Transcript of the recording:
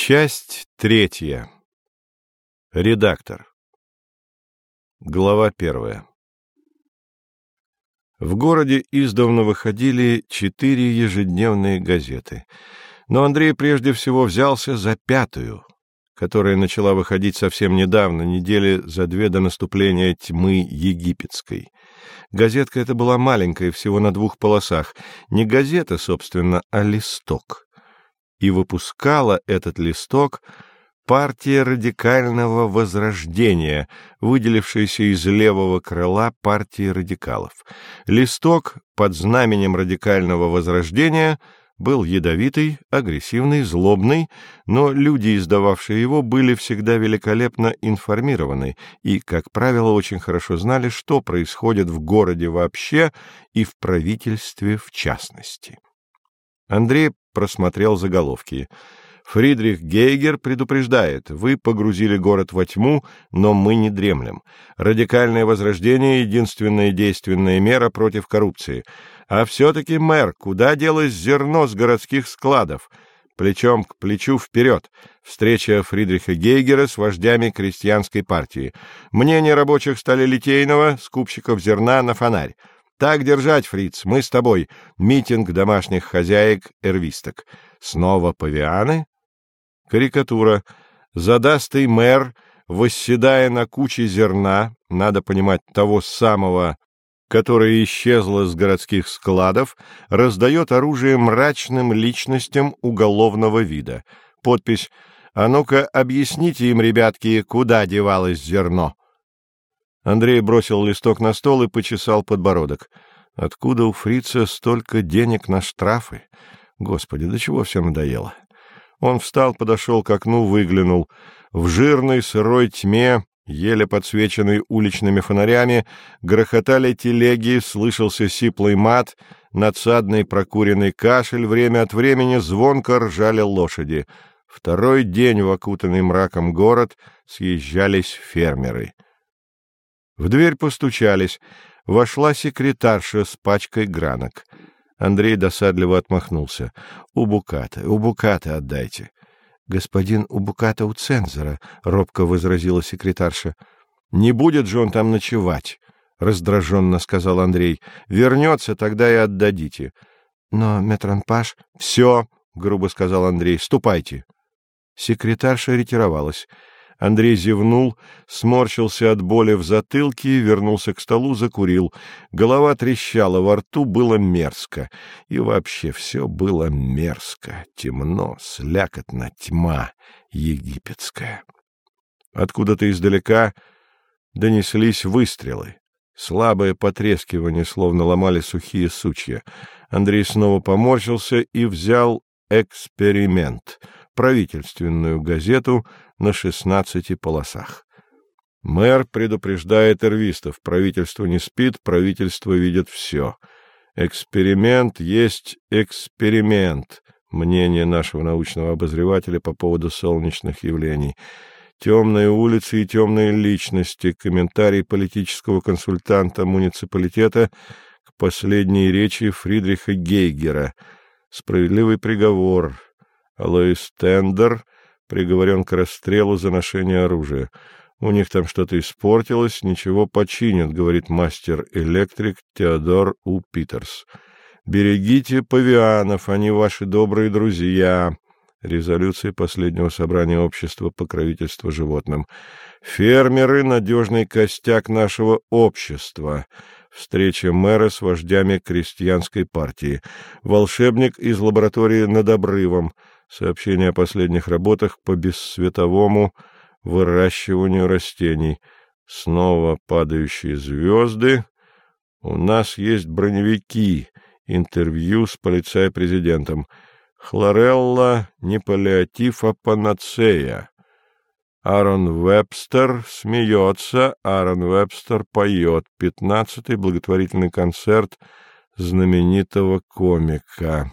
Часть третья. Редактор. Глава первая. В городе издавна выходили четыре ежедневные газеты, но Андрей прежде всего взялся за пятую, которая начала выходить совсем недавно, недели за две до наступления тьмы египетской. Газетка эта была маленькая, всего на двух полосах, не газета, собственно, а листок и выпускала этот листок партия радикального возрождения, выделившаяся из левого крыла партии радикалов. Листок под знаменем радикального возрождения был ядовитый, агрессивный, злобный, но люди, издававшие его, были всегда великолепно информированы и, как правило, очень хорошо знали, что происходит в городе вообще и в правительстве в частности. Андрей просмотрел заголовки. Фридрих Гейгер предупреждает, вы погрузили город во тьму, но мы не дремлем. Радикальное возрождение — единственная действенная мера против коррупции. А все-таки, мэр, куда делось зерно с городских складов? Плечом к плечу вперед. Встреча Фридриха Гейгера с вождями крестьянской партии. Мнение рабочих стали Литейного, скупщиков зерна на фонарь. Так держать, фриц, мы с тобой. Митинг домашних хозяек эрвисток. Снова павианы? Карикатура. Задастый мэр, восседая на куче зерна, надо понимать, того самого, которое исчезло с городских складов, раздает оружие мрачным личностям уголовного вида. Подпись «А ну-ка, объясните им, ребятки, куда девалось зерно». Андрей бросил листок на стол и почесал подбородок. Откуда у фрица столько денег на штрафы? Господи, до чего все надоело? Он встал, подошел к окну, выглянул. В жирной сырой тьме, еле подсвеченной уличными фонарями, грохотали телеги, слышался сиплый мат, надсадный прокуренный кашель, время от времени звонко ржали лошади. Второй день в окутанный мраком город съезжались фермеры — в дверь постучались. Вошла секретарша с пачкой гранок. Андрей досадливо отмахнулся. — У Буката, у Буката отдайте. — Господин у Буката у цензора, — робко возразила секретарша. — Не будет же он там ночевать, — раздраженно сказал Андрей. — Вернется, тогда и отдадите. — Но, метранпаш... — Все, — грубо сказал Андрей, — ступайте. Секретарша ретировалась. Андрей зевнул, сморщился от боли в затылке, вернулся к столу, закурил. Голова трещала, во рту было мерзко. И вообще все было мерзко, темно, слякотно, тьма египетская. Откуда-то издалека донеслись выстрелы. Слабое потрескивание, словно ломали сухие сучья. Андрей снова поморщился и взял эксперимент — правительственную газету на шестнадцати полосах. Мэр предупреждает эрвистов. Правительство не спит, правительство видит все. Эксперимент есть эксперимент. Мнение нашего научного обозревателя по поводу солнечных явлений. Темные улицы и темные личности. Комментарий политического консультанта муниципалитета к последней речи Фридриха Гейгера. Справедливый приговор. Лоис Тендер приговорен к расстрелу за ношение оружия. У них там что-то испортилось, ничего починят, говорит мастер-электрик Теодор У. Питерс. Берегите павианов, они ваши добрые друзья. Резолюция последнего собрания общества покровительства животным. Фермеры — надежный костяк нашего общества. Встреча мэра с вождями крестьянской партии. Волшебник из лаборатории над обрывом — Сообщение о последних работах по бессветовому выращиванию растений. Снова падающие звезды. У нас есть броневики. Интервью с полицай-президентом. Хлорелла не паллиатив, а панацея. Аарон Вебстер смеется, Аарон Вебстер поет. Пятнадцатый благотворительный концерт знаменитого комика.